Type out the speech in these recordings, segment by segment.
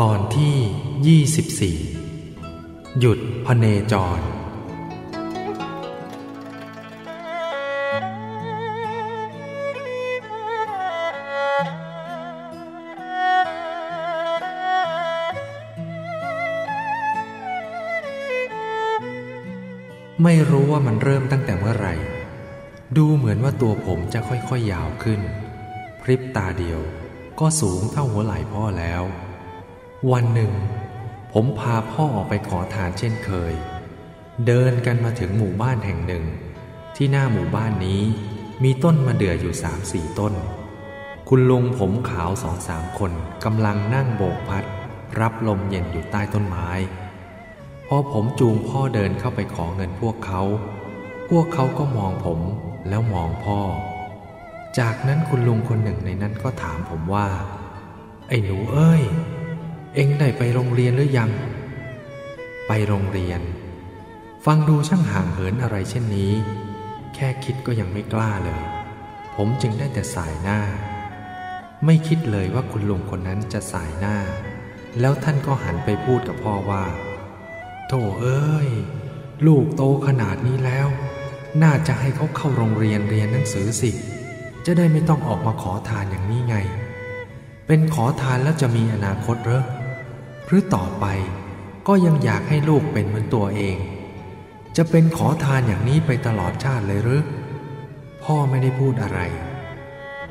ตอนที่ 24 หยุดพเนจร ไม่รู้ว่ามันเริ่มตั้งแต่เมื่อไหร่ ดูเหมือนว่าตัวผมจะค่อยๆยาวขึ้น พริบตาเดียวก็สูงเท่าหัวไหล่พ่อแล้ว วันหนึ่ง ผมพาพ่อออกไปขอทานเช่นเคย เดินกันมาถึงหมู่บ้านแห่งหนึ่ง ที่หน้าหมู่บ้านนี้มีต้นมะเดื่ออยู่สามสี่ต้น คุณลุงผมขาวสองสามคนกำลังนั่งโบกพัด รับลมเย็นอยู่ใต้ต้นไม้พอผมจูงพ่อเดินเข้าไปขอเงินพวกเขา พวกเขาก็มองผมแล้วมองพ่อ จากนั้นคุณลุงคนหนึ่งในนั้นก็ถามผมว่า ไอ้หนูเอ้ย เอ็งได้ไปโรงเรียนหรือยัง ไปโรงเรียน ฟังดูช่างห่างเหินอะไรเช่นนี้ แค่คิดก็ยังไม่กล้าเลย ผมจึงได้แต่สายหน้า ไม่คิดเลยว่าคุณลุงคนนั้นจะสายหน้า แล้วท่านก็หันไปพูดกับพ่อว่า โธ่เอ้ย ลูกโตขนาดนี้แล้ว น่าจะให้เขาเข้าโรงเรียนเรียนหนังสือสิ จะได้ไม่ต้องออกมาขอทานอย่างนี้ไง เป็นขอทานแล้วจะมีอนาคตเหรอ หรือต่อไปก็ยังอยากให้ลูกเป็นเหมือนตัวเอง จะเป็นขอทานอย่างนี้ไปตลอดชาติเลยหรือ พ่อไม่ได้พูดอะไร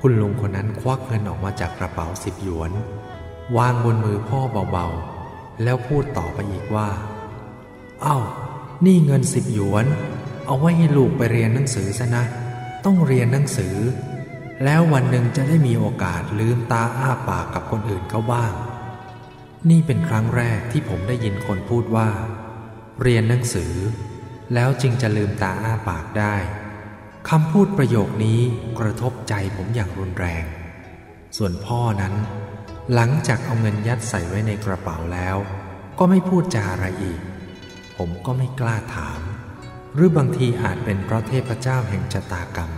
คุณลุงคนนั้นควักเงินออกมาจากกระเป๋าสิบหยวน วางบนมือพ่อเบาๆ แล้วพูดต่อไปอีกว่า เอา้า นี่เงินสิบหยวน เอาไว้ให้ลูกไปเรียนหนังสือซะนะ ต้องเรียนหนังสือ แล้ววันหนึ่งจะได้มีโอกาสลืมตาอ้าปากกับคนอื่นเขาบ้าง นี่เป็นครั้งแรกที่ผมได้ยินคนพูดว่า เรียนหนังสือ แล้วจึงจะลืมตาอ้าปากได้คำพูดประโยคนี้กระทบใจผมอย่างรุนแรง ส่วนพ่อนั้น หลังจากเอาเงินยัดใส่ไว้ในกระเป๋าแล้ว ก็ไม่พูดจาอะไรอีก ผมก็ไม่กล้าถาม หรือบางทีอาจเป็นเพราะเทพเจ้าแห่งชะตากรรม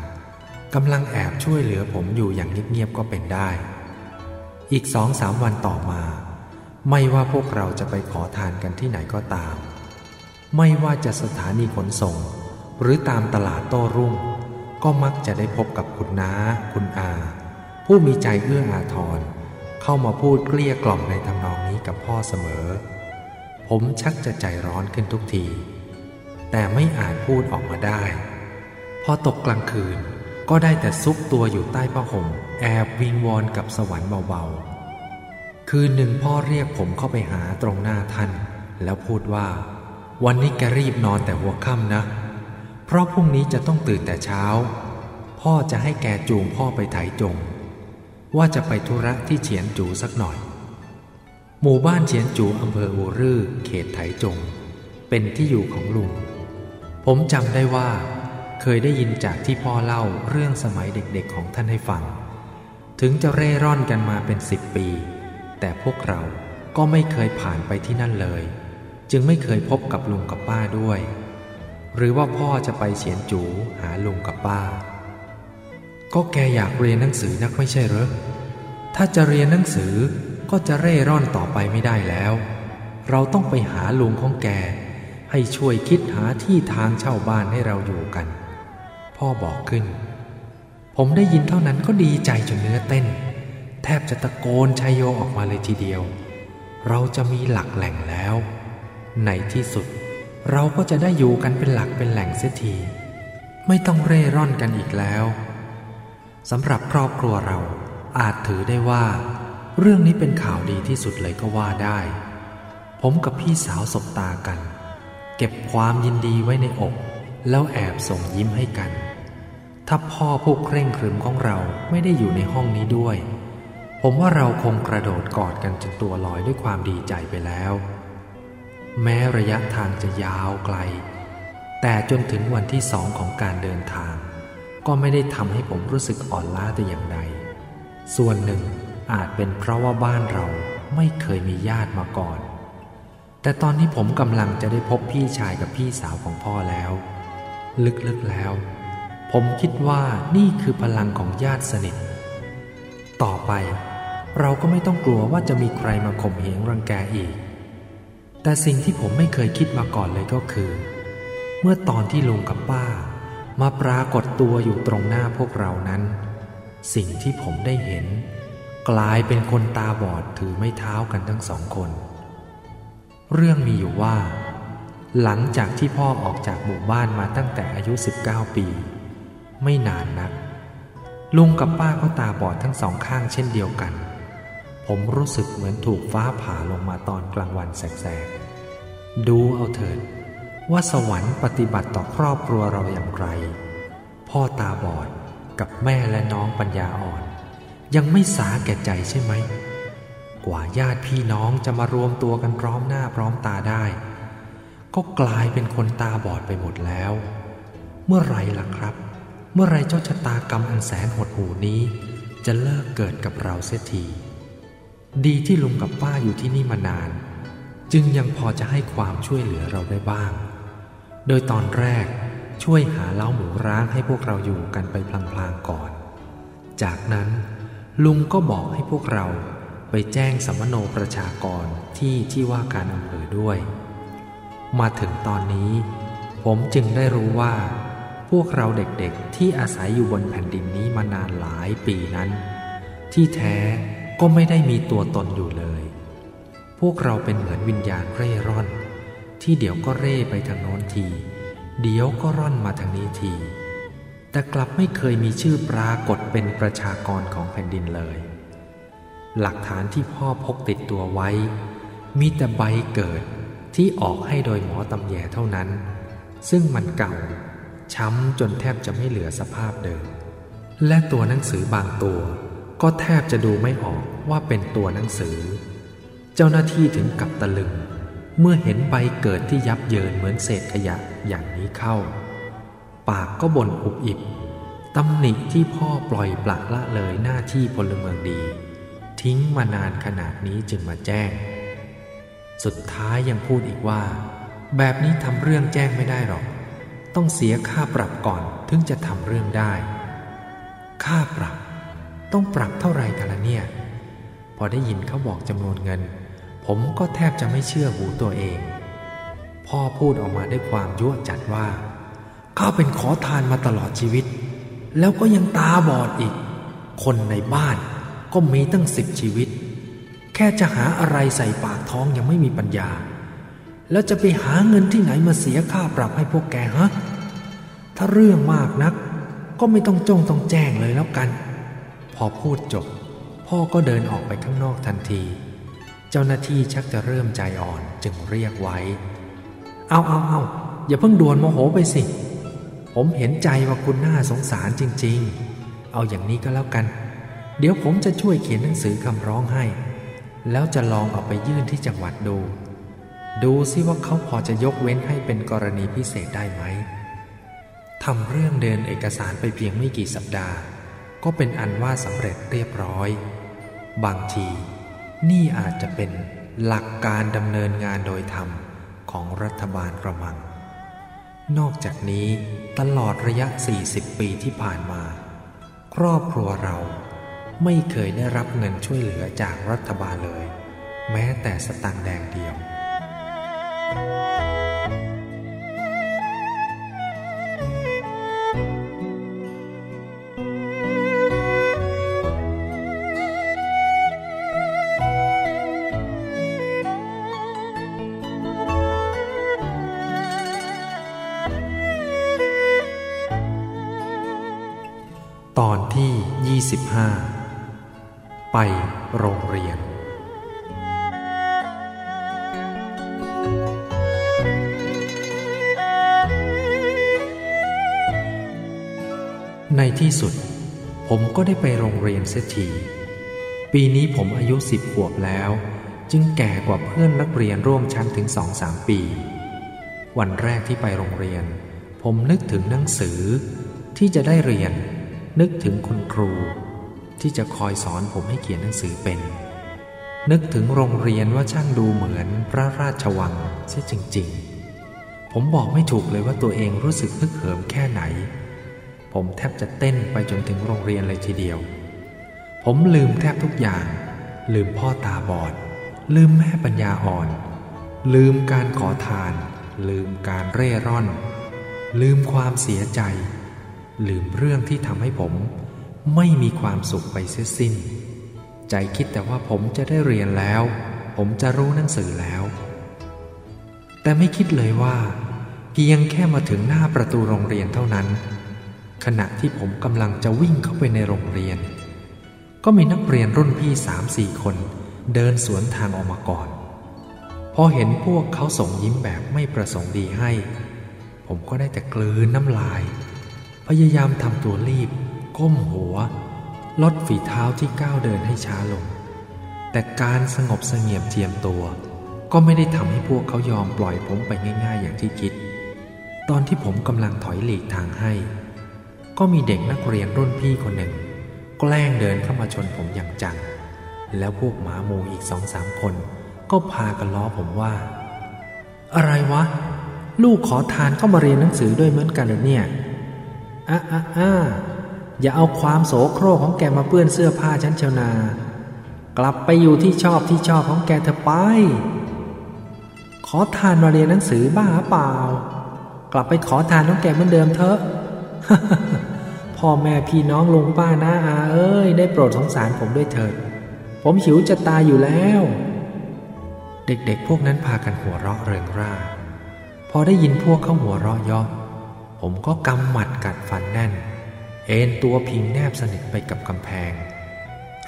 กำลังแอบช่วยเหลือผมอยู่อย่างเงียบๆก็เป็นได้ อีกสองสามวันต่อมา ไม่ว่าพวกเราจะไปขอทานกันที่ไหนก็ตาม ไม่ว่าจะสถานีขนส่ง หรือตามตลาดโต้รุ่ง ก็มักจะได้พบกับคุณน้า คุณอา ผู้มีใจเอื้ออาทร เข้ามาพูดเกลี้ยกล่อมในทำนองนี้กับพ่อเสมอ ผมชักจะใจร้อนขึ้นทุกที แต่ไม่อาจพูดออกมาได้ พอตกกลางคืนก็ได้แต่ซุกตัวอยู่ใต้ผ้าห่มแอบวิงวอนกับสวรรค์เบาๆ คืนหนึ่งพ่อเรียกผมเข้าไปหาตรงหน้าท่าน แล้วพูดว่า วันนี้แกรีบนอนแต่หัวค่ำนะ เพราะพรุ่งนี้จะต้องตื่นแต่เช้า พ่อจะให้แกจูงพ่อไปไถจง ว่าจะไปธุระที่เฉียนจูสักหน่อย หมู่บ้านเฉียนจูอำเภออูรือเขตไถจง เป็นที่อยู่ของลุง ผมจำได้ว่า เคยได้ยินจากที่พ่อเล่าเรื่องสมัยเด็กๆของท่านให้ฟัง ถึงจะเร่ร่อนกันมาเป็นสิบปี แต่พวกเราก็ไม่เคยผ่านไปที่นั่นเลย จึงไม่เคยพบกับลุงกับป้าด้วย หรือว่าพ่อจะไปเฉียนจูหาลุงกับป้า ก็แกอยากเรียนหนังสือนักไม่ใช่หรอถ้าจะเรียนหนังสือก็จะเร่ร่อนต่อไปไม่ได้แล้ว เราต้องไปหาลุงของแก ให้ช่วยคิดหาที่ทางเช่าบ้านให้เราอยู่กัน พ่อบอกขึ้น ผมได้ยินเท่านั้นก็ดีใจจนเนื้อเต้น แทบจะตะโกนชัยโยออกมาเลยทีเดียว เราจะมีหลักแหล่งแล้ว ในที่สุด เราก็จะได้อยู่กันเป็นหลักเป็นแหล่งเสียที ไม่ต้องเร่ร่อนกันอีกแล้วสำหรับครอบครัวเราอาจถือได้ว่า เรื่องนี้เป็นข่าวดีที่สุดเลยก็ว่าได้ ผมกับพี่สาวสบตากัน เก็บความยินดีไว้ในอก แล้วแอบส่งยิ้มให้กัน ถ้าพ่อผู้เคร่งครึมของเราไม่ได้อยู่ในห้องนี้ด้วย ผมว่าเราคงกระโดดกอดกันจนตัวลอยด้วยความดีใจไปแล้ว แม้ระยะทางจะยาวไกล แต่จนถึงวันที่สองของการเดินทาง ก็ไม่ได้ทำให้ผมรู้สึกอ่อนล้าแต่อย่างใด ส่วนหนึ่งอาจเป็นเพราะว่าบ้านเราไม่เคยมีญาติมาก่อน แต่ตอนนี้ผมกำลังจะได้พบพี่ชายกับพี่สาวของพ่อแล้ว ลึกๆแล้ว ผมคิดว่านี่คือพลังของญาติสนิท ต่อไป เราก็ไม่ต้องกลัวว่าจะมีใครมาข่มเหงรังแกอีก แต่สิ่งที่ผมไม่เคยคิดมาก่อนเลยก็คือ เมื่อตอนที่ลุงกับป้า มาปรากฏตัวอยู่ตรงหน้าพวกเรานั้น สิ่งที่ผมได้เห็น กลายเป็นคนตาบอดถือไม้เท้ากันทั้งสองคน เรื่องมีอยู่ว่า หลังจากที่พ่อออกจากหมู่บ้านมาตั้งแต่อายุ 19 ปี ไม่นานนัก ลุงกับป้าก็ตาบอดทั้งสองข้างเช่นเดียวกัน ผมรู้สึกเหมือนถูกฟ้าผ่าลงมาตอนกลางวันแสกๆ ดูเอาเถิด ว่าสวรรค์ปฏิบัติต่อครอบครัวเราอย่างไร พ่อตาบอดกับแม่และน้องปัญญาอ่อน ยังไม่สาแก่ใจใช่ไหม กว่าญาติพี่น้องจะมารวมตัวกันพร้อมหน้าพร้อมตาได้ ก็กลายเป็นคนตาบอดไปหมดแล้ว เมื่อไรล่ะครับ เมื่อไรเจ้าชะตากรรมอันแสนหดหูนี้ จะเลิกเกิดกับเราเสียที ดีที่ลุงกับป้าอยู่ที่นี่มานาน จึงยังพอจะให้ความช่วยเหลือเราได้บ้าง โดยตอนแรกช่วยหาเล้าหมูร้างให้พวกเราอยู่กันไปพลางๆก่อน จากนั้นลุงก็บอกให้พวกเราไปแจ้งสัมมโนประชากรที่ที่ว่าการอำเภอด้วย มาถึงตอนนี้ ผมจึงได้รู้ว่า พวกเราเด็กๆที่อาศัยอยู่บนแผ่นดินนี้มานานหลายปีนั้น ที่แท้ ก็ไม่ได้มีตัวตนอยู่เลย พวกเราเป็นเหมือนวิญญาณเร่ร่อน ที่เดี๋ยวก็เร่ไปทางโน้นที เดี๋ยวก็ร่อนมาทางนี้ที แต่กลับไม่เคยมีชื่อปรากฏเป็นประชากรของแผ่นดินเลย หลักฐานที่พ่อพกติดตัวไว้ มีแต่ใบเกิดที่ออกให้โดยหมอตำแยเท่านั้น ซึ่งมันเก่า ช้ำจนแทบจะไม่เหลือสภาพเดิม และตัวหนังสือบางตัว ก็แทบจะดูไม่ออกว่าเป็นตัวหนังสือ เจ้าหน้าที่ถึงกับตะลึง เมื่อเห็นใบเกิดที่ยับเยินเหมือนเศษขยะอย่างนี้เข้า ปากก็บ่นอุบอิบตำหนิที่พ่อปล่อยปละละเลยหน้าที่พลเมืองดี ทิ้งมานานขนาดนี้จึงมาแจ้ง สุดท้ายยังพูดอีกว่า แบบนี้ทำเรื่องแจ้งไม่ได้หรอก ต้องเสียค่าปรับก่อนถึงจะทำเรื่องได้ ค่าปรับ ต้องปรับเท่าไรกันละเนี่ย พอได้ยินเขาบอกจำนวนเงิน ผมก็แทบจะไม่เชื่อหูตัวเอง พ่อพูดออกมาด้วยความยั่วจัดว่าข้าเป็นขอทานมาตลอดชีวิต แล้วก็ยังตาบอดอีก คนในบ้านก็มีตั้งสิบชีวิต แค่จะหาอะไรใส่ปากท้องยังไม่มีปัญญา แล้วจะไปหาเงินที่ไหนมาเสียค่าปรับให้พวกแกฮะ ถ้าเรื่องมากนัก ก็ไม่ต้องจงต้องแจ้งเลยแล้วกัน พอพูดจบ พ่อก็เดินออกไปข้างนอกทันที เจ้าหน้าที่ชักจะเริ่มใจอ่อนจึงเรียกไว้ เอาเอาเอาอย่าเพิ่งด่วนโมโหไปสิ ผมเห็นใจว่าคุณน่าสงสารจริง ๆ เอาอย่างนี้ก็แล้วกัน เดี๋ยวผมจะช่วยเขียนหนังสือคำร้องให้ แล้วจะลองเอาไปยื่นที่จังหวัดดู ดูซิว่าเขาพอจะยกเว้นให้เป็นกรณีพิเศษได้ไหมทำเรื่องเดินเอกสารไปเพียงไม่กี่สัปดาห์ ก็เป็นอันว่าสำเร็จเรียบร้อย บางที นี่อาจจะเป็นหลักการดำเนินงานโดยธรรมของรัฐบาลกระมัง นอกจากนี้ตลอดระยะ 40 ปีที่ผ่านมา ครอบครัวเราไม่เคยได้รับเงินช่วยเหลือจากรัฐบาลเลย แม้แต่สตางค์แดงเดียวต 25 ไปโรงเรียน ในที่สุด ผมก็ได้ไปโรงเรียนเสียทีปีนี้ผมอายุสิบขวบแล้ว จึงแก่กว่าเพื่อนนักเรียนร่วมชั้นถึงสองสามปี วันแรกที่ไปโรงเรียน ผมนึกถึงหนังสือที่จะได้เรียน นึกถึงคุณครูที่จะคอยสอนผมให้เขียนหนังสือเป็น นึกถึงโรงเรียนว่าช่างดูเหมือนพระราชวังใช่จริง ๆ ผมบอกไม่ถูกเลยว่าตัวเองรู้สึกพึกเหิมแค่ไหน ผมแทบจะเต้นไปจนถึงโรงเรียนเลยทีเดียว ผมลืมแทบทุกอย่าง ลืมพ่อตาบอด ลืมแม่ปัญญาอ่อน ลืมการขอทาน ลืมการเร่ร่อน ลืมความเสียใจ ลืมเรื่องที่ทำให้ผม ไม่มีความสุขไปเสียสิ้น ใจคิดแต่ว่าผมจะได้เรียนแล้ว ผมจะรู้หนังสือแล้ว แต่ไม่คิดเลยว่า เพียงแค่มาถึงหน้าประตูโรงเรียนเท่านั้น ขณะที่ผมกำลังจะวิ่งเข้าไปในโรงเรียน ก็มีนักเรียนรุ่นพี่สามสี่คน เดินสวนทางออกมาก่อนพอเห็นพวกเขาส่งยิ้มแบบไม่ประสงค์ดีให้ ผมก็ได้แต่กลืนน้ำลาย พยายามทำตัวรีบ ก้มหัว ลดฝีเท้าที่ก้าวเดินให้ช้าลง แต่การสงบเสงี่ยมเจียมตัว ก็ไม่ได้ทำให้พวกเขายอมปล่อยผมไปง่าย ๆ อย่างที่คิด ตอนที่ผมกำลังถอยหลีกทางให้ ก็มีเด็กนักเรียนรุ่นพี่คนหนึ่ง แกล้งเดินเข้ามาชนผมอย่างจัง แล้วพวกหมาหมูอีกสองสามคน ก็พากันล้อผมว่า อะไรวะ ลูกขอทานเข้ามาเรียนหนังสือด้วยเหมือนกันเหรอเนี่ย อะอะอะอย่าเอาความโสโครกของแกมาเปื้อนเสื้อผ้าฉันเชวนา กลับไปอยู่ที่ชอบที่ชอบของแกเถอะไป ขอทานมาเรียนหนังสือบ้าเปล่า กลับไปขอทานของแกเหมือนเดิมเถอะ พ่อแม่พี่น้องลุงป้าน้าอาเอ้ย ได้โปรดสงสารผมด้วยเถิด ผมหิวจะตายอยู่แล้ว เด็กๆพวกนั้นพากันหัวเราะเริงร่า พอได้ยินพวกเขาหัวเราะย่อ ผมก็กำหมัดกัดฟันแน่น เอนตัวพิงแนบสนิทไปกับกำแพง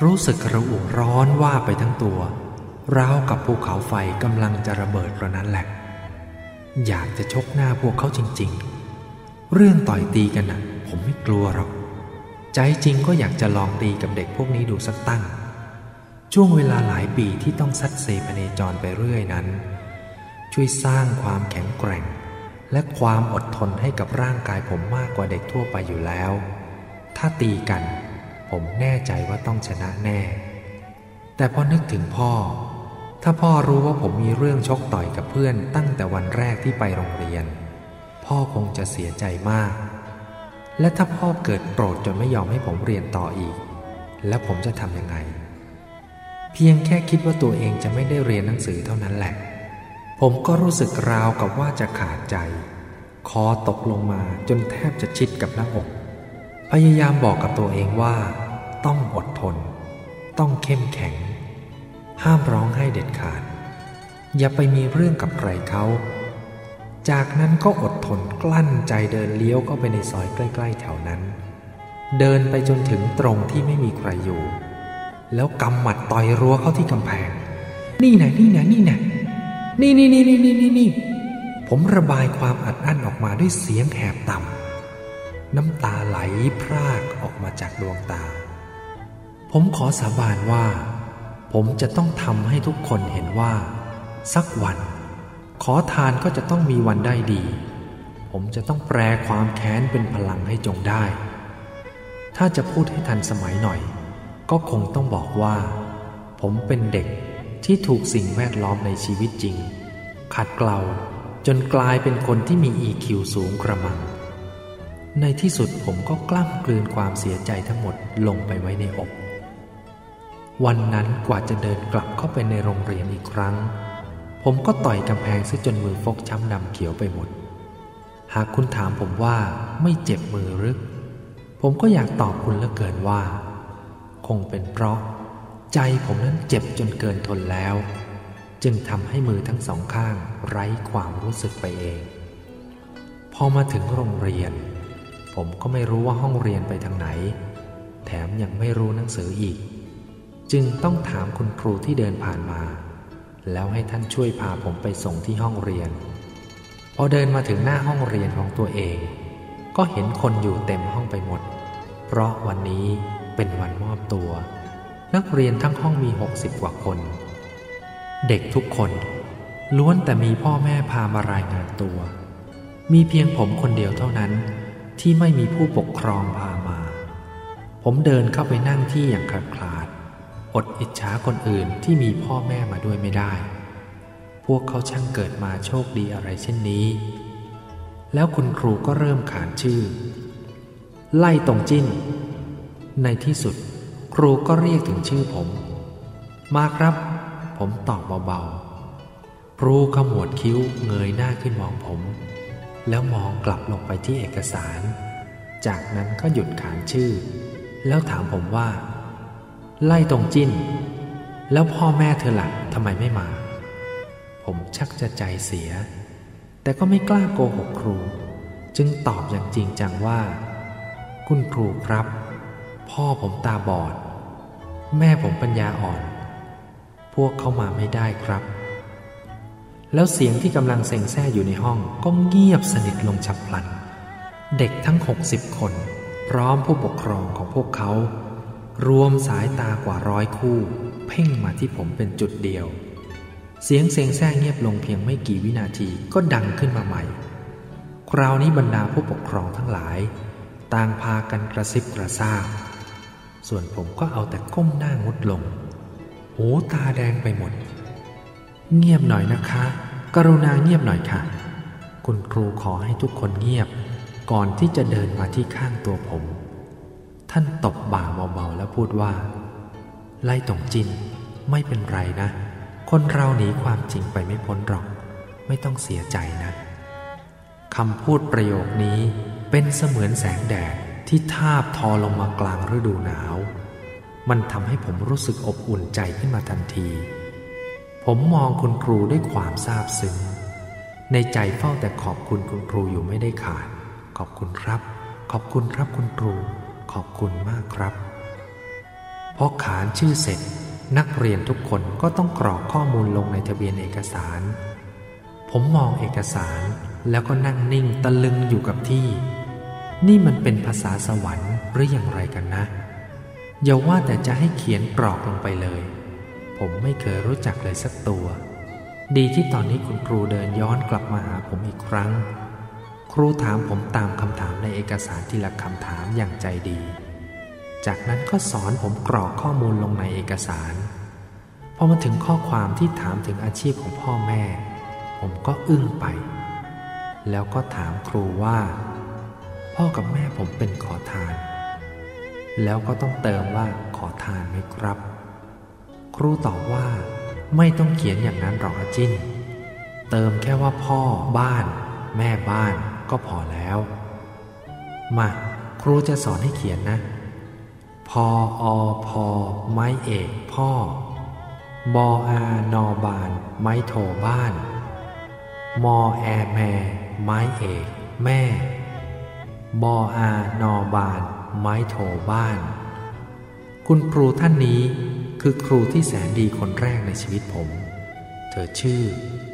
รู้สึกระอุร้อนว่าไปทั้งตัวราวกับภูเขาไฟกำลังจะระเบิดกระนั้นแหละ อยากจะชกหน้าพวกเขาจริง ๆ เรื่องต่อยตีกันนะ่ะ ผมไม่กลัวหรอก ใจจริงก็อยากจะลองตีกับเด็กพวกนี้ดูสักตั้ง ช่วงเวลาหลายปีที่ต้องซัดเซพเนจรไปเรื่อยนั้น ช่วยสร้างความแข็งแกร่ง และความอดทนให้กับร่างกายผมมากกว่าเด็กทั่วไปอยู่แล้ว ถ้าตีกัน ผมแน่ใจว่าต้องชนะแน่ แต่พอนึกถึงพ่อ ถ้าพ่อรู้ว่าผมมีเรื่องชกต่อยกับเพื่อนตั้งแต่วันแรกที่ไปโรงเรียน พ่อคงจะเสียใจมาก และถ้าพ่อเกิดโกรธจนไม่ยอมให้ผมเรียนต่ออีก แล้วผมจะทำยังไง เพียงแค่คิดว่าตัวเองจะไม่ได้เรียนหนังสือเท่านั้นแหละ ผมก็รู้สึกราวกับว่าจะขาดใจ คอตกลงมาจนแทบจะชิดกับหน้าอก พยายามบอกกับตัวเองว่า ต้องอดทน ต้องเข้มแข็ง ห้ามร้องให้เด็ดขาด อย่าไปมีเรื่องกับใครเขา จากนั้นก็อดทนกลั้นใจเดินเลี้ยวเข้าไปในซอยใกล้ ๆ แถวนั้น เดินไปจนถึงตรงที่ไม่มีใครอยู่ แล้วกำหมัดต่อยรั้วเข้าที่กำแพง นี่ไหนนี่ไหนนี่ไห นี่นี่นี่นี่นี่นี่นี่ผมระบายความอัดอั้นออกมาด้วยเสียงแหบต่ำน้ำตาไหลพรากออกมาจากดวงตา ผมขอสาบานว่า ผมจะต้องทำให้ทุกคนเห็นว่า สักวัน ขอทานก็จะต้องมีวันได้ดี ผมจะต้องแปลความแค้นเป็นพลังให้จงได้ ถ้าจะพูดให้ทันสมัยหน่อย ก็คงต้องบอกว่า ผมเป็นเด็ก ที่ถูกสิ่งแวดล้อมในชีวิตจริง ขัดเกลาจนกลายเป็นคนที่มี EQ สูงกระมัง ในที่สุดผมก็กล้ำกลืนความเสียใจทั้งหมดลงไปไว้ในอก วันนั้นกว่าจะเดินกลับเข้าไปในโรงเรียนอีกครั้ง ผมก็ต่อยกำแพงซะจนมือฟกช้ำดำเขียวไปหมด หากคุณถามผมว่าไม่เจ็บมือหรือผมก็อยากตอบคุณเหลือเกินว่า คงเป็นเพราะ ใจผมนั้นเจ็บจนเกินทนแล้ว จึงทำให้มือทั้งสองข้างไร้ความรู้สึกไปเอง พอมาถึงโรงเรียน ผมก็ไม่รู้ว่าห้องเรียนไปทางไหน แถมยังไม่รู้หนังสืออีก จึงต้องถามคุณครูที่เดินผ่านมา แล้วให้ท่านช่วยพาผมไปส่งที่ห้องเรียน พอเดินมาถึงหน้าห้องเรียนของตัวเอง ก็เห็นคนอยู่เต็มห้องไปหมด เพราะวันนี้เป็นวันมอบตัว นักเรียนทั้งห้องมีหกสิบกว่าคน เด็กทุกคน ล้วนแต่มีพ่อแม่พามารายงานตัว มีเพียงผมคนเดียวเท่านั้นที่ไม่มีผู้ปกครองพามา ผมเดินเข้าไปนั่งที่อย่างขาดคลาด อดอิจฉาคนอื่นที่มีพ่อแม่มาด้วยไม่ได้ พวกเขาช่างเกิดมาโชคดีอะไรเช่นนี้ แล้วคุณครูก็เริ่มขานชื่อ ไล่ตรงจิ้น ในที่สุด ครูก็เรียกถึงชื่อผม มาครับ ผมตอบเบาๆ ครูขมวดคิ้วเงยหน้าขึ้นมองผม แล้วมองกลับลงไปที่เอกสาร จากนั้นก็หยุดขานชื่อ แล้วถามผมว่า ไล่ตรงจิ้น แล้วพ่อแม่เธอหล่ะทำไมไม่มา ผมชักจะใจเสีย แต่ก็ไม่กล้าโกหกครู จึงตอบอย่างจริงจังว่า คุณครูครับพ่อผมตาบอด แม่ผมปัญญาอ่อน พวกเขามาไม่ได้ครับ แล้วเสียงที่กำลังเซ็งแซ่อยู่ในห้องก็เงียบสนิทลงฉับพลัน เด็กทั้งหกสิบคน พร้อมผู้ปกครองของพวกเขา รวมสายตากว่าร้อยคู่ เพ่งมาที่ผมเป็นจุดเดียว เสียงเซ็งแซ่เงียบลงเพียงไม่กี่วินาทีก็ดังขึ้นมาใหม่ คราวนี้บรรดาผู้ปกครองทั้งหลาย ต่างพากันกระซิบกระซาบ ส่วนผมก็เอาแต่ก้มหน้างดลง หูตาแดงไปหมด เงียบหน่อยนะคะ กรุณาเงียบหน่อยค่ะ คุณครูขอให้ทุกคนเงียบ ก่อนที่จะเดินมาที่ข้างตัวผม ท่านตบบ่าเบาๆแล้วพูดว่า ไล่ตรงจิน ไม่เป็นไรนะ คนเราหนีความจริงไปไม่พ้นหรอก ไม่ต้องเสียใจนะคำพูดประโยคนี้เป็นเสมือนแสงแดด ที่ทาบทอลงมากลางฤดูหนาว มันทำให้ผมรู้สึกอบอุ่นใจขึ้นมาทันที ผมมองคุณครูด้วยความซาบซึ้ง ในใจเฝ้าแต่ขอบคุณคุณครูอยู่ไม่ได้ขาด ขอบคุณครับ ขอบคุณครับคุณครู ขอบคุณมากครับ พอขานชื่อเสร็จ นักเรียนทุกคนก็ต้องกรอกข้อมูลลงในทะเบียนเอกสาร ผมมองเอกสารแล้วก็นั่งนิ่งตะลึงอยู่กับที่ นี่มันเป็นภาษาสวรรค์หรืออย่างไรกันนะ อย่าว่าแต่จะให้เขียนกรอกลงไปเลย ผมไม่เคยรู้จักเลยสักตัว ดีที่ตอนนี้คุณครูเดินย้อนกลับมาหาผมอีกครั้ง ครูถามผมตามคำถามในเอกสารทีละคำถามอย่างใจดี จากนั้นก็สอนผมกรอกข้อมูลลงในเอกสาร พอมาถึงข้อความที่ถามถึงอาชีพของพ่อแม่ ผมก็อึ้งไป แล้วก็ถามครูว่า พ่อกับแม่ผมเป็นขอทาน แล้วก็ต้องเติมว่าขอทานไหมครับ ครูตอบว่าไม่ต้องเขียนอย่างนั้นหรอกจินเติมแค่ว่าพ่อบ้าน แม่บ้านก็พอแล้ว มาครูจะสอนให้เขียนนะ พออพอไม้เอกพ่อ บออานอบาน ไม้โทบ้าน มอแอแมไม้เอก แม่ บออานอบาน ไม้โทบ้าน คุณครูท่านนี้คือครูที่แสนดีคนแรกในชีวิตผม เธอชื่อ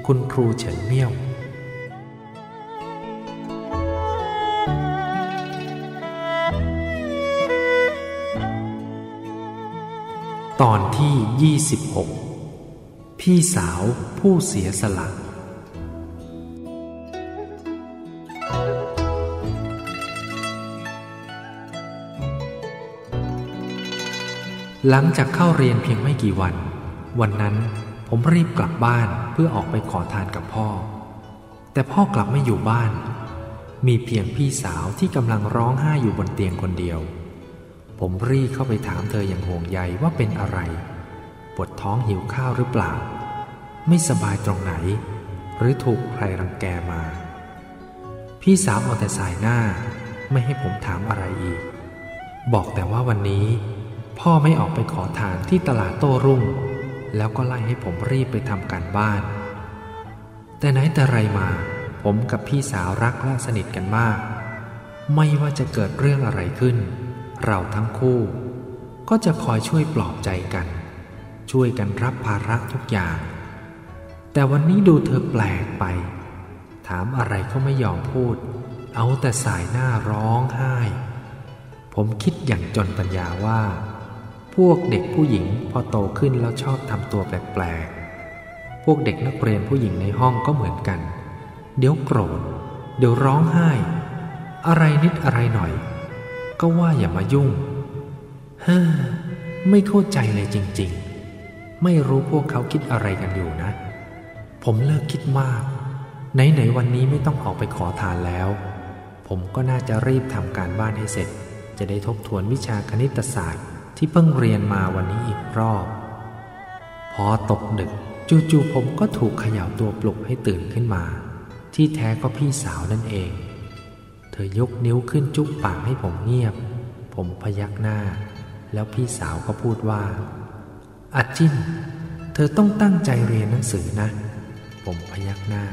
คุณครูเฉินเมี่ยวตอนที่ 26 พี่สาวผู้เสียสละ หลังจากเข้าเรียนเพียงไม่กี่วัน วันนั้นผมรีบกลับบ้านเพื่อออกไปขอทานกับพ่อ แต่พ่อกลับไม่อยู่บ้าน มีเพียงพี่สาวที่กำลังร้องไห้อยู่บนเตียงคนเดียว ผมรีบเข้าไปถามเธออย่างห่วงใยว่าเป็นอะไร ปวดท้องหิวข้าวหรือเปล่า ไม่สบายตรงไหน หรือถูกใครรังแกมา พี่สาวเอาแต่สายหน้าไม่ให้ผมถามอะไรอีก บอกแต่ว่าวันนี้ พ่อไม่ออกไปขอทานที่ตลาดโต้รุ่ง แล้วก็ไล่ให้ผมรีบไปทำการบ้าน แต่ไหนแต่ไรมา ผมกับพี่สาวรักและสนิทกันมาก ไม่ว่าจะเกิดเรื่องอะไรขึ้น เราทั้งคู่ ก็จะคอยช่วยปลอบใจกัน ช่วยกันรับภาระทุกอย่าง แต่วันนี้ดูเธอแปลกไป ถามอะไรก็ไม่ยอมพูด เอาแต่สายหน้าร้องไห้ ผมคิดอย่างจนปัญญาว่า พวกเด็กผู้หญิงพอโตขึ้นแล้วชอบทำตัวแปลกๆ พวกเด็กนักเรียนผู้หญิงในห้องก็เหมือนกัน เดี๋ยวโกรธ เดี๋ยวร้องไห้ อะไรนิดอะไรหน่อย ก็ว่าอย่ามายุ่งฮ้อไม่เข้าใจเลยจริงๆ ไม่รู้พวกเขาคิดอะไรกันอยู่นะ ผมเลิกคิดมาก ไหนๆวันนี้ไม่ต้องออกไปขอทานแล้ว ผมก็น่าจะรีบทำการบ้านให้เสร็จ จะได้ทบทวนวิชาคณิตศาสตร์ ที่เพิ่งเรียนมาวันนี้อีกรอบ พอตกดึกจู่ๆผมก็ถูกเขย่าตัวปลุกให้ตื่นขึ้นมา ที่แท้ก็พี่สาวนั่นเอง เธอยกนิ้วขึ้นจุ๊บปากให้ผมเงียบ ผมพยักหน้า แล้วพี่สาวก็พูดว่าอาจินเธอต้องตั้งใจเรียนหนังสือนะ ผมพยักหน้า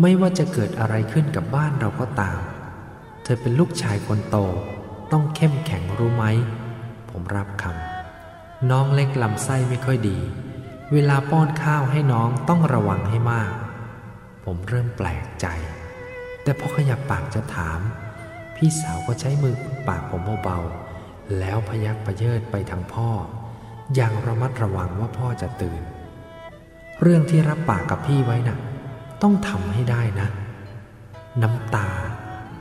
ไม่ว่าจะเกิดอะไรขึ้นกับบ้านเราก็ตาม เธอเป็นลูกชายคนโต ต้องเข้มแข็งรู้ไหม ผมรับคำน้องเล็กลำไส้ไม่ค่อยดี เวลาป้อนข้าวให้น้องต้องระวังให้มาก ผมเริ่มแปลกใจ แต่พอขยับปากจะถาม พี่สาวก็ใช้มือปากผมเบาๆแล้วพยักพเยิดไปทางพ่อ อย่างระมัดระวังว่าพ่อจะตื่น เรื่องที่รับปากกับพี่ไว้นะ่ะ ต้องทำให้ได้นะ น้ำตา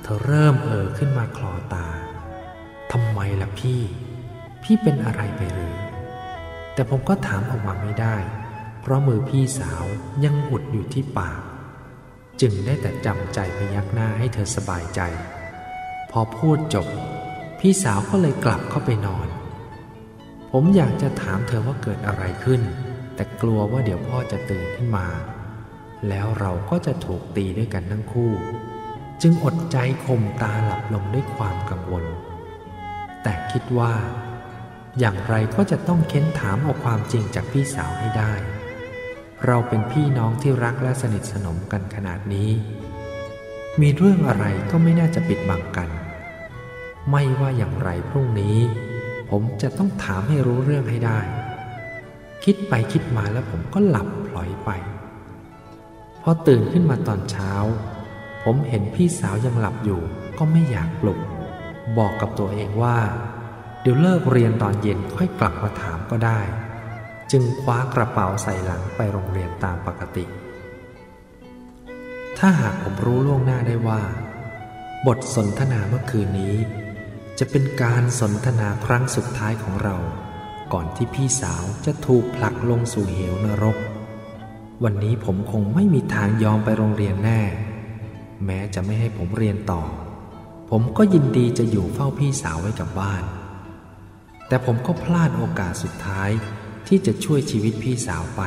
เธอเริ่มเอ่อขึ้นมาคลอตาทำไมล่ะพี่ พี่เป็นอะไรไปหรือ แต่ผมก็ถามออกมาไม่ได้ เพราะมือพี่สาวยังอุดอยู่ที่ปาก จึงได้แต่จำใจพยักหน้าให้เธอสบายใจ พอพูดจบ พี่สาวก็เลยกลับเข้าไปนอน ผมอยากจะถามเธอว่าเกิดอะไรขึ้น แต่กลัวว่าเดี๋ยวพ่อจะตื่นขึ้นมา แล้วเราก็จะถูกตีด้วยกันทั้งคู่ จึงอดใจข่มตาหลับลงด้วยความกังวล แต่คิดว่า อย่างไรก็จะต้องเค้นถามเอาความจริงจากพี่สาวให้ได้ เราเป็นพี่น้องที่รักและสนิทสนมกันขนาดนี้ มีเรื่องอะไรก็ไม่น่าจะปิดบังกัน ไม่ว่าอย่างไรพรุ่งนี้ ผมจะต้องถามให้รู้เรื่องให้ได้ คิดไปคิดมาแล้วผมก็หลับพลอยไป พอตื่นขึ้นมาตอนเช้า ผมเห็นพี่สาวยังหลับอยู่ก็ไม่อยากปลุก บอกกับตัวเองว่า ดี๋ยวเลิกเรียนตอนเย็นค่อยกลับมาถามก็ได้ จึงคว้ากระเป๋าใส่หลังไปโรงเรียนตามปกติ ถ้าหากผมรู้ล่วงหน้าได้ว่า บทสนทนาเมื่อคืนนี้ จะเป็นการสนทนาครั้งสุดท้ายของเรา ก่อนที่พี่สาวจะถูกผลักลงสู่เหวนรก วันนี้ผมคงไม่มีทางยอมไปโรงเรียนแน่ แม้จะไม่ให้ผมเรียนต่อ ผมก็ยินดีจะอยู่เฝ้าพี่สาวไว้กับบ้าน แต่ผมก็พลาดโอกาสสุดท้ายที่จะช่วยชีวิตพี่สาวไป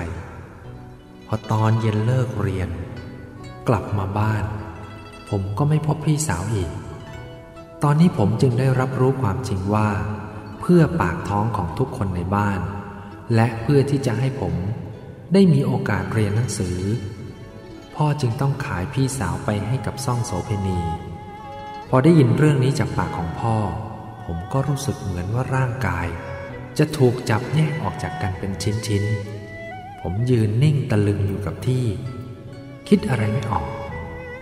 พอตอนเย็นเลิกเรียน กลับมาบ้าน ผมก็ไม่พบพี่สาวอีก ตอนนี้ผมจึงได้รับรู้ความจริงว่า เพื่อปากท้องของทุกคนในบ้าน และเพื่อที่จะให้ผมได้มีโอกาสเรียนหนังสือ พ่อจึงต้องขายพี่สาวไปให้กับซ่องโสเพณี พอได้ยินเรื่องนี้จากปากของพ่อ ผมก็รู้สึกเหมือนว่าร่างกาย จะถูกจับแยกออกจากกันเป็นชิ้นๆ ผมยืนนิ่งตะลึงอยู่กับที่ คิดอะไรไม่ออก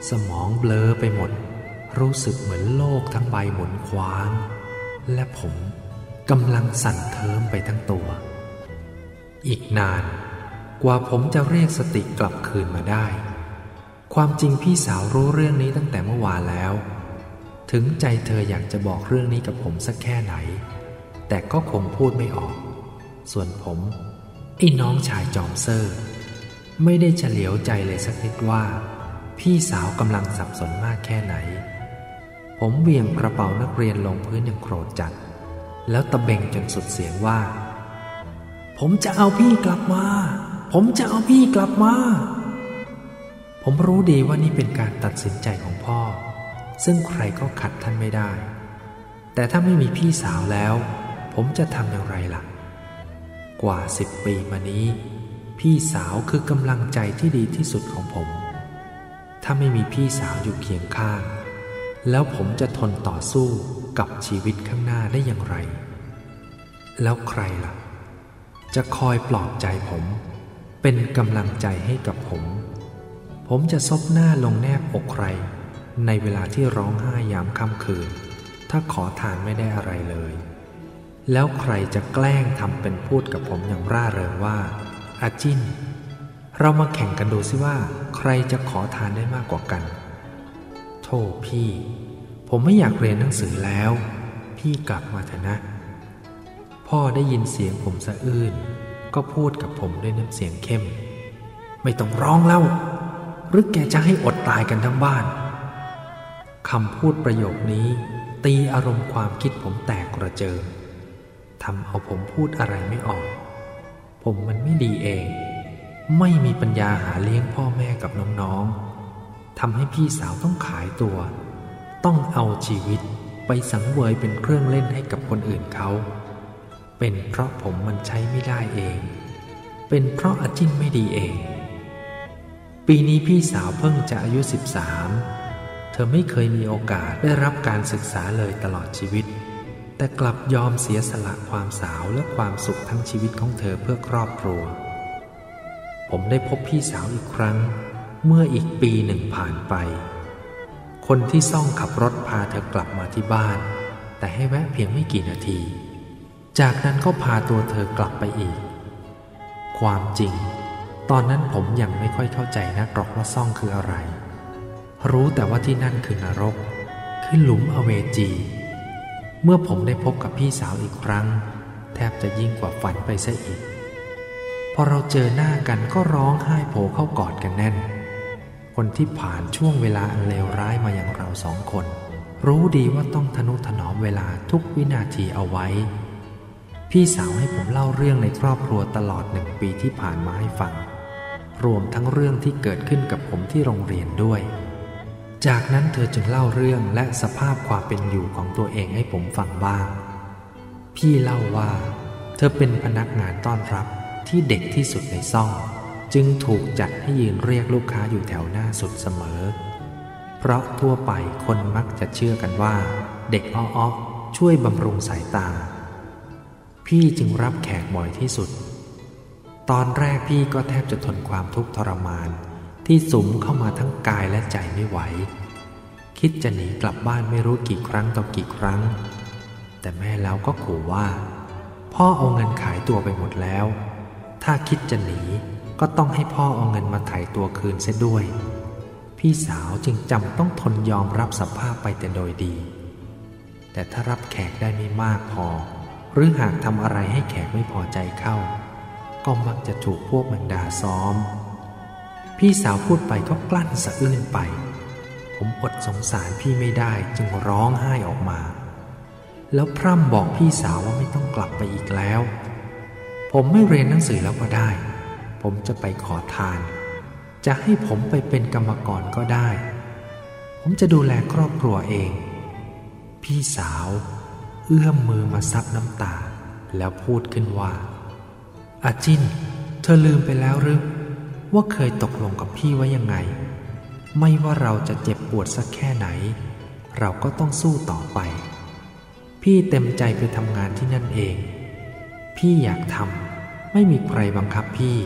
สมองเบลอไปหมด รู้สึกเหมือนโลกทั้งใบหมุนคว้าง และผมกำลังสั่นเทิมไปทั้งตัว อีกนาน กว่าผมจะเรียกสติกลับคืนมาได้ ความจริงพี่สาวรู้เรื่องนี้ตั้งแต่เมื่อวานแล้ว ถึงใจเธออยากจะบอกเรื่องนี้กับผมสักแค่ไหน แต่ก็คงพูดไม่ออก ส่วนผมไอ้น้องชายจอมเซอร์ ไม่ได้เฉลียวใจเลยสักนิดว่า พี่สาวกำลังสับสนมากแค่ไหน ผมเวียงกระเป๋านักเรียนลงพื้นอย่างโกรธจัด แล้วตะเบงจนสุดเสียงว่า ผมจะเอาพี่กลับมา ผมจะเอาพี่กลับมา ผมรู้ดีว่านี่เป็นการตัดสินใจของพ่อ ซึ่งใครก็ขัดท่านไม่ได้ แต่ถ้าไม่มีพี่สาวแล้ว ผมจะทำอย่างไรล่ะ กว่าสิบปีมานี้ พี่สาวคือกำลังใจที่ดีที่สุดของผม ถ้าไม่มีพี่สาวอยู่เคียงข้าง แล้วผมจะทนต่อสู้กับชีวิตข้างหน้าได้อย่างไร แล้วใครล่ะ จะคอยปลอบใจผม เป็นกำลังใจให้กับผม ผมจะซบหน้าลงแนบอกใคร ในเวลาที่ร้องไห้ยามค่ำคืน ถ้าขอทานไม่ได้อะไรเลย แล้วใครจะแกล้งทำเป็นพูดกับผมอย่างร่าเริงว่าอาจินเรามาแข่งกันดูสิว่า ใครจะขอทานได้มากกว่ากันโทษพี่ ผมไม่อยากเรียนหนังสือแล้ว พี่กลับมาเถอะนะ พ่อได้ยินเสียงผมสะอื้นก็พูดกับผมด้วยน้ำเสียงเข้ม ไม่ต้องร้องแล้ว หรือแกจะให้อดตายกันทั้งบ้าน คำพูดประโยคนี้ ตีอารมณ์ความคิดผมแตกกระเจิงทำเอาผมพูดอะไรไม่ออก ผมมันไม่ดีเอง ไม่มีปัญญาหาเลี้ยงพ่อแม่กับน้องๆทำให้พี่สาวต้องขายตัว ต้องเอาชีวิตไปสังเวยเป็นเครื่องเล่นให้กับคนอื่นเขา เป็นเพราะผมมันใช้ไม่ได้เอง เป็นเพราะอาจิ้นไม่ดีเอง ปีนี้พี่สาวเพิ่งจะอายุ 13เธอไม่เคยมีโอกาสได้รับการศึกษาเลยตลอดชีวิต แต่กลับยอมเสียสละความสาวและความสุขทั้งชีวิตของเธอเพื่อครอบครัว ผมได้พบพี่สาวอีกครั้ง เมื่ออีกปีหนึ่งผ่านไป คนที่ซ่องขับรถพาเธอกลับมาที่บ้าน แต่ให้แวะเพียงไม่กี่นาที จากนั้นก็พาตัวเธอกลับไปอีก ความจริง ตอนนั้นผมยังไม่ค่อยเข้าใจนักหรอกว่าซ่องคืออะไร รู้แต่ว่าที่นั่นคือนรก คือหลุมอเวจี เมื่อผมได้พบกับพี่สาวอีกครั้ง แทบจะยิ่งกว่าฝันไปซะอีก พอเราเจอหน้ากันก็ร้องไห้โผเข้ากอดกันแน่น คนที่ผ่านช่วงเวลาอันเลวร้ายมาอย่างเราสองคน รู้ดีว่าต้องทนุถนอมเวลาทุกวินาทีเอาไว้ พี่สาวให้ผมเล่าเรื่องในครอบครัวตลอดหนึ่งปีที่ผ่านมาให้ฟัง รวมทั้งเรื่องที่เกิดขึ้นกับผมที่โรงเรียนด้วย จากนั้นเธอจึงเล่าเรื่องและสภาพความเป็นอยู่ของตัวเองให้ผมฟังบ้าง พี่เล่าว่า เธอเป็นพนักงานต้อนรับที่เด็กที่สุดในซ่อง จึงถูกจัดให้ยืนเรียกลูกค้าอยู่แถวหน้าสุดเสมอ เพราะทั่วไปคนมักจะเชื่อกันว่า เด็กอ้อๆช่วยบำรุงสายตา พี่จึงรับแขกบ่อยที่สุด ตอนแรกพี่ก็แทบจะทนความทุกข์ทรมาน ที่สุมเข้ามาทั้งกายและใจไม่ไหว คิดจะหนีกลับบ้านไม่รู้กี่ครั้งต่อกี่ครั้ง แต่แม่แล้วก็ขู่ว่า พ่อเอาเงินขายตัวไปหมดแล้ว ถ้าคิดจะหนีก็ต้องให้พ่อเอาเงินมาไถ่ตัวคืนเสียด้วย พี่สาวจึงจำต้องทนยอมรับสภาพไปแต่โดยดี แต่ถ้ารับแขกได้ไม่มากพอ หรือหากทำอะไรให้แขกไม่พอใจเข้า ก็มักจะถูกพวกมันด่าซ้อม พี่สาวพูดไปก็กลั้นสะอื้นไป ผมอดสงสารพี่ไม่ได้จึงร้องไห้ออกมา แล้วพร่ำบอกพี่สาวว่าไม่ต้องกลับไปอีกแล้ว ผมไม่เรียนหนังสือแล้วก็ได้ ผมจะไปขอทาน จะให้ผมไปเป็นกรรมกรก็ได้ ผมจะดูแลครอบครัวเอง พี่สาว เอื้อมมือมาซับน้ำตา แล้วพูดขึ้นว่าอาจินเธอลืมไปแล้วหรือ ว่าเคยตกลงกับพี่ไว้ยังไง ไม่ว่าเราจะเจ็บปวดสักแค่ไหน เราก็ต้องสู้ต่อไป พี่เต็มใจไปทำงานที่นั่นเอง พี่อยากทำไม่มีใครบังคับพี่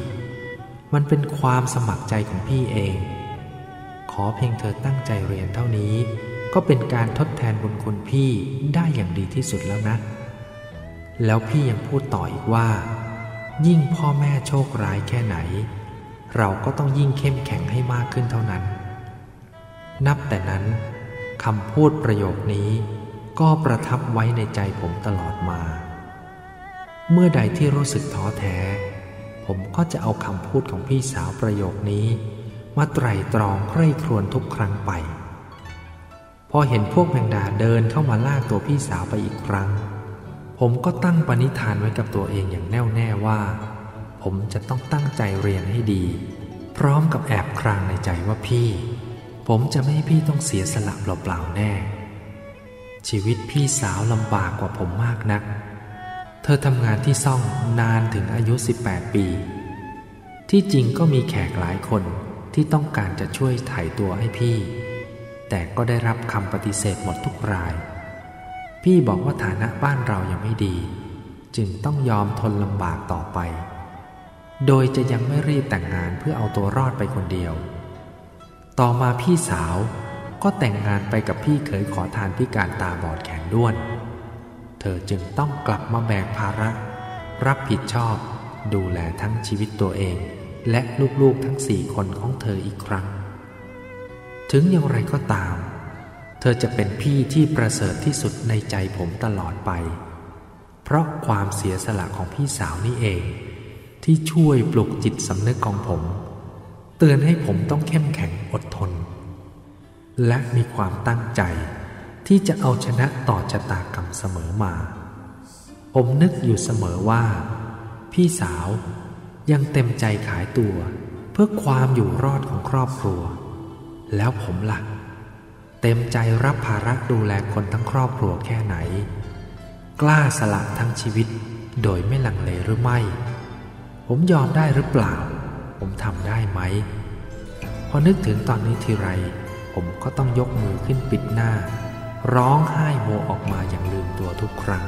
มันเป็นความสมัครใจของพี่เอง ขอเพียงเธอตั้งใจเรียนเท่านี้ ก็เป็นการทดแทนบุญคุณพี่ได้อย่างดีที่สุดแล้วนะ แล้วพี่ยังพูดต่ออีกว่า ยิ่งพ่อแม่โชคร้ายแค่ไหน เราก็ต้องยิ่งเข้มแข็งให้มากขึ้นเท่านั้น นับแต่นั้นคำพูดประโยคนี้ก็ประทับไว้ในใจผมตลอดมา เมื่อใดที่รู้สึกท้อแท้ ผมก็จะเอาคำพูดของพี่สาวประโยคนี้ มาไตรตรองใคร่ครวญทุกครั้งไป พอเห็นพวกแมงดาเดินเข้ามาลากตัวพี่สาวไปอีกครั้ง ผมก็ตั้งปณิธานไว้กับตัวเองอย่างแน่วแน่ว่า ผมจะต้องตั้งใจเรียนให้ดี พร้อมกับแอบครางในใจว่าพี่ ผมจะไม่ให้พี่ต้องเสียสละเปล่าๆแน่ ชีวิตพี่สาวลำบากกว่าผมมากนัก เธอทำงานที่ซ่องนานถึงอายุ 18 ปี ที่จริงก็มีแขกหลายคนที่ต้องการจะช่วยถ่ายตัวให้พี่ แต่ก็ได้รับคำปฏิเสธหมดทุกราย พี่บอกว่าฐานะบ้านเรายังไม่ดี จึงต้องยอมทนลำบากต่อไป โดยจะยังไม่รีบแต่งงานเพื่อเอาตัวรอดไปคนเดียว ต่อมาพี่สาวก็แต่งงานไปกับพี่เคยขอทานพิการตาบอดแขนด้วน เธอจึงต้องกลับมาแบกภาระ รับผิดชอบ ดูแลทั้งชีวิตตัวเอง และลูกๆทั้งสี่คนของเธออีกครั้ง ถึงอย่างไรก็ตาม เธอจะเป็นพี่ที่ประเสริฐที่สุดในใจผมตลอดไป เพราะความเสียสละของพี่สาวนี่เอง ที่ช่วยปลุกจิตสำนึกของผม เตือนให้ผมต้องเข้มแข็งอดทน และมีความตั้งใจที่จะเอาชนะต่อชะตากรรมเสมอมา ผมนึกอยู่เสมอว่า พี่สาวยังเต็มใจขายตัว เพื่อความอยู่รอดของครอบครัว แล้วผมละ่ะ เต็มใจรับภาระดูแลคนทั้งครอบครัวแค่ไหน กล้าสละทั้งชีวิตโดยไม่หลังเลหรือไม่ ผมยอมได้หรือเปล่า ผมทำได้ไหม พอนึกถึงตอนนี้ทีไร ผมก็ต้องยกมือขึ้นปิดหน้า ร้องไห้โมออกมาอย่างลืมตัวทุกครั้ง